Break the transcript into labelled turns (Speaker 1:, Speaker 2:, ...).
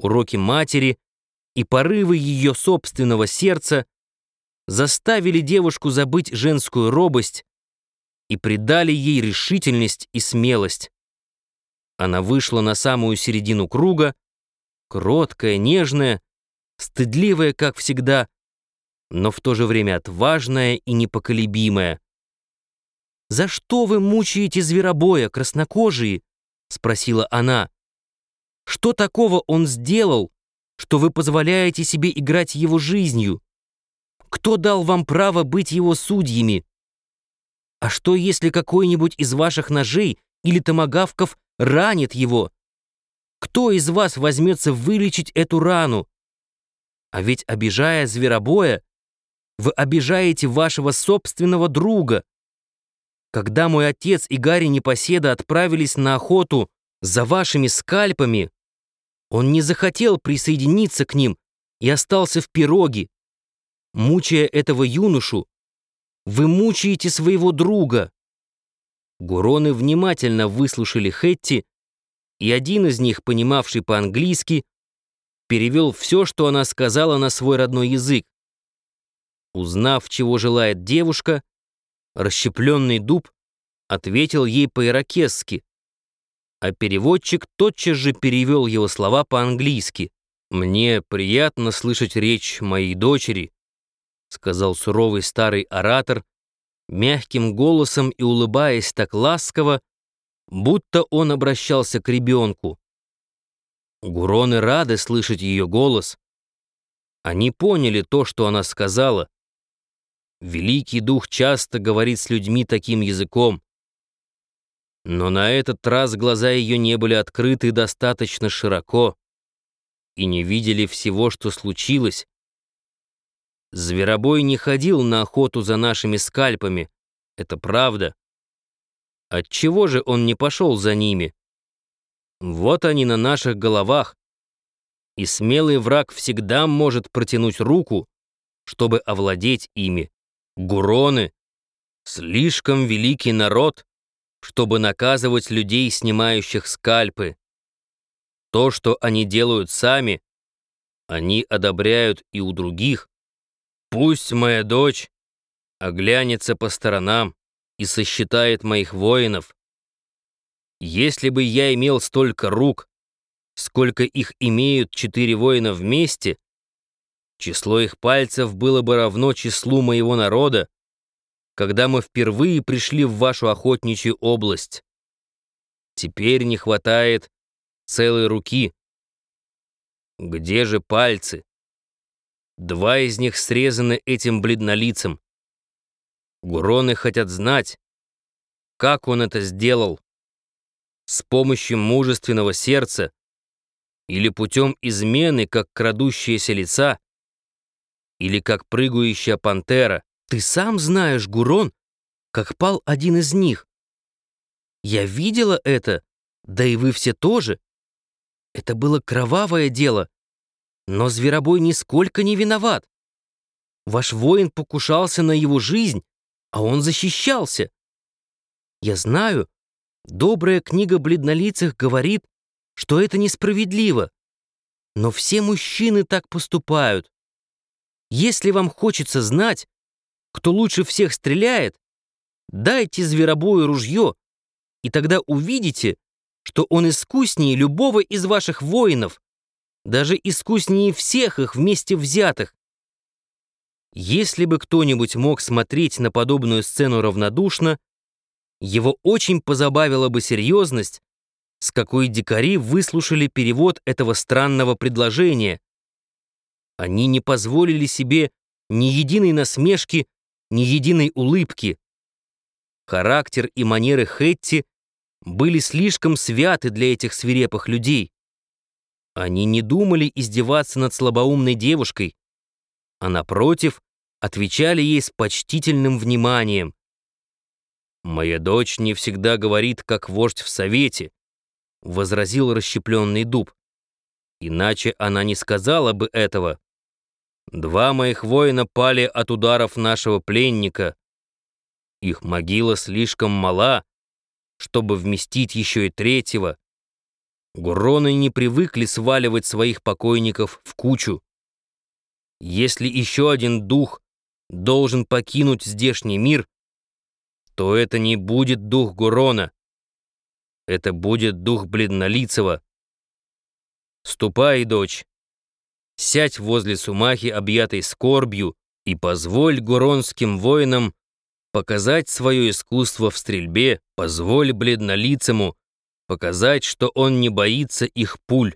Speaker 1: уроки матери и порывы ее собственного сердца заставили девушку забыть женскую робость и придали ей решительность и смелость. Она вышла на самую середину круга, кроткая, нежная, стыдливая, как всегда, но в то же время отважная и непоколебимая. «За что вы мучаете зверобоя, краснокожие?» — спросила она. «Что такого он сделал, что вы позволяете себе играть его жизнью? Кто дал вам право быть его судьями? А что, если какой-нибудь из ваших ножей или томагавков ранит его? Кто из вас возьмется вылечить эту рану? А ведь, обижая зверобоя, вы обижаете вашего собственного друга. Когда мой отец и Гарри Непоседа отправились на охоту за вашими скальпами, он не захотел присоединиться к ним и остался в пироге. Мучая этого юношу, вы мучаете своего друга. Гуроны внимательно выслушали Хетти, и один из них, понимавший по-английски, перевел все, что она сказала на свой родной язык. Узнав, чего желает девушка, расщепленный дуб ответил ей по-иракесски, а переводчик тотчас же перевел его слова по-английски. «Мне приятно слышать речь моей дочери», сказал суровый старый оратор, мягким голосом и улыбаясь так ласково, будто он обращался к ребенку. Гуроны рады слышать ее голос. Они поняли то, что она сказала. Великий Дух часто говорит с людьми таким языком. Но на этот раз глаза ее не были открыты достаточно широко и не видели всего, что случилось. Зверобой не ходил на охоту за нашими скальпами, это правда. Отчего же он не пошел за ними? Вот они на наших головах, и смелый враг всегда может протянуть руку, чтобы овладеть ими. Гуроны — слишком великий народ, чтобы наказывать людей, снимающих скальпы. То, что они делают сами, они одобряют и у других. Пусть моя дочь оглянется по сторонам и сосчитает моих воинов. Если бы я имел столько рук, сколько их имеют четыре воина вместе, Число их пальцев было бы равно числу моего народа, когда мы впервые пришли в вашу охотничью область. Теперь не хватает целой руки. Где же пальцы? Два из них срезаны этим бледнолицем. Гуроны хотят знать, как он это сделал. С помощью мужественного сердца или путем измены, как крадущиеся лица, или как прыгающая пантера. Ты сам знаешь, Гурон, как пал один из них. Я видела это, да и вы все тоже. Это было кровавое дело, но Зверобой нисколько не виноват. Ваш воин покушался на его жизнь, а он защищался. Я знаю, добрая книга бледнолицых говорит, что это несправедливо, но все мужчины так поступают. Если вам хочется знать, кто лучше всех стреляет, дайте зверобою ружье, и тогда увидите, что он искуснее любого из ваших воинов, даже искуснее всех их вместе взятых. Если бы кто-нибудь мог смотреть на подобную сцену равнодушно, его очень позабавила бы серьезность, с какой дикари выслушали перевод этого странного предложения, они не позволили себе ни единой насмешки, ни единой улыбки. Характер и манеры Хетти были слишком святы для этих свирепых людей. Они не думали издеваться над слабоумной девушкой, а напротив, отвечали ей с почтительным вниманием. «Моя дочь не всегда говорит, как вождь в совете», — возразил расщепленный дуб. «Иначе она не сказала бы этого». Два моих воина пали от ударов нашего пленника. Их могила слишком мала, чтобы вместить еще и третьего. Гуроны не привыкли сваливать своих покойников в кучу. Если еще один дух должен покинуть здешний мир, то это не будет дух Гурона. Это будет дух Бледнолицего. Ступай, дочь, сядь возле сумахи, объятой скорбью, и позволь гуронским воинам показать свое искусство в стрельбе, позволь бледнолицему показать, что он не боится их пуль.